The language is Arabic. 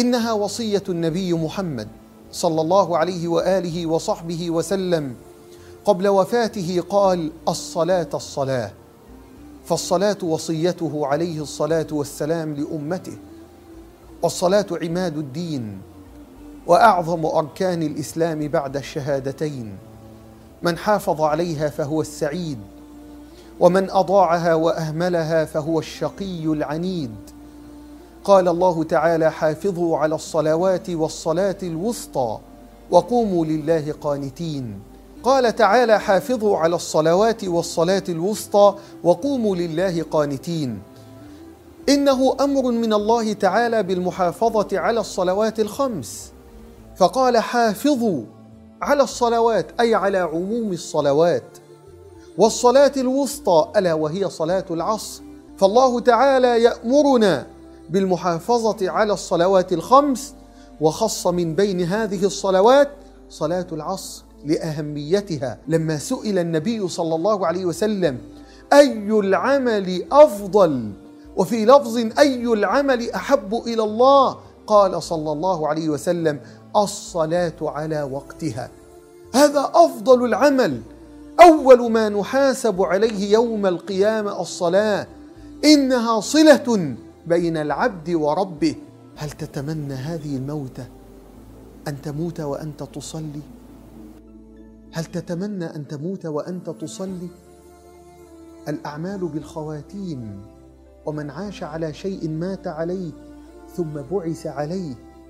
إنها وصية النبي محمد صلى الله عليه وآله وصحبه وسلم. قبل وفاته قال الصلاة الصلاة. فالصلاة وصيته عليه الصلاة والسلام لأمته. والصلاة عماد الدين وأعظم أركان الإسلام بعد الشهادتين. من حافظ عليها فهو السعيد. ومن أضاعها وأهملها فهو الشقي العنيد. قال الله تعالى حافظوا على الصلوات والصلاة الوسطى وقوموا لله قانتين. قال تعالى حافظوا على الصلوات والصلاة الوسطى وقوموا لله قانتين. إنه أمر من الله تعالى بالمحافظة على الصلوات الخمس. فقال حافظوا على الصلوات أي على عموم الصلوات. والصلاة الوسطى ألا وهي صلاة العصر. فالله تعالى يأمرنا بالمحافظة على الصلوات الخمس وخص من بين هذه الصلوات صلاة العصر لأهميتها. لما سئل النبي صلى الله عليه وسلم أي العمل أفضل؟ وفي لفظ أي العمل أحب إلى الله؟ قال صلى الله عليه وسلم الصلاة على وقتها. هذا أفضل العمل. أول ما نحاسب عليه يوم القيامة الصلاة إنها صلة بين العبد وربه هل تتمنى هذه الموتة أن تموت وأنت تصلي؟ هل تتمنى أن تموت وأنت تصلي؟ الأعمال بالخواتيم ومن عاش على شيء مات عليه ثم بعث عليه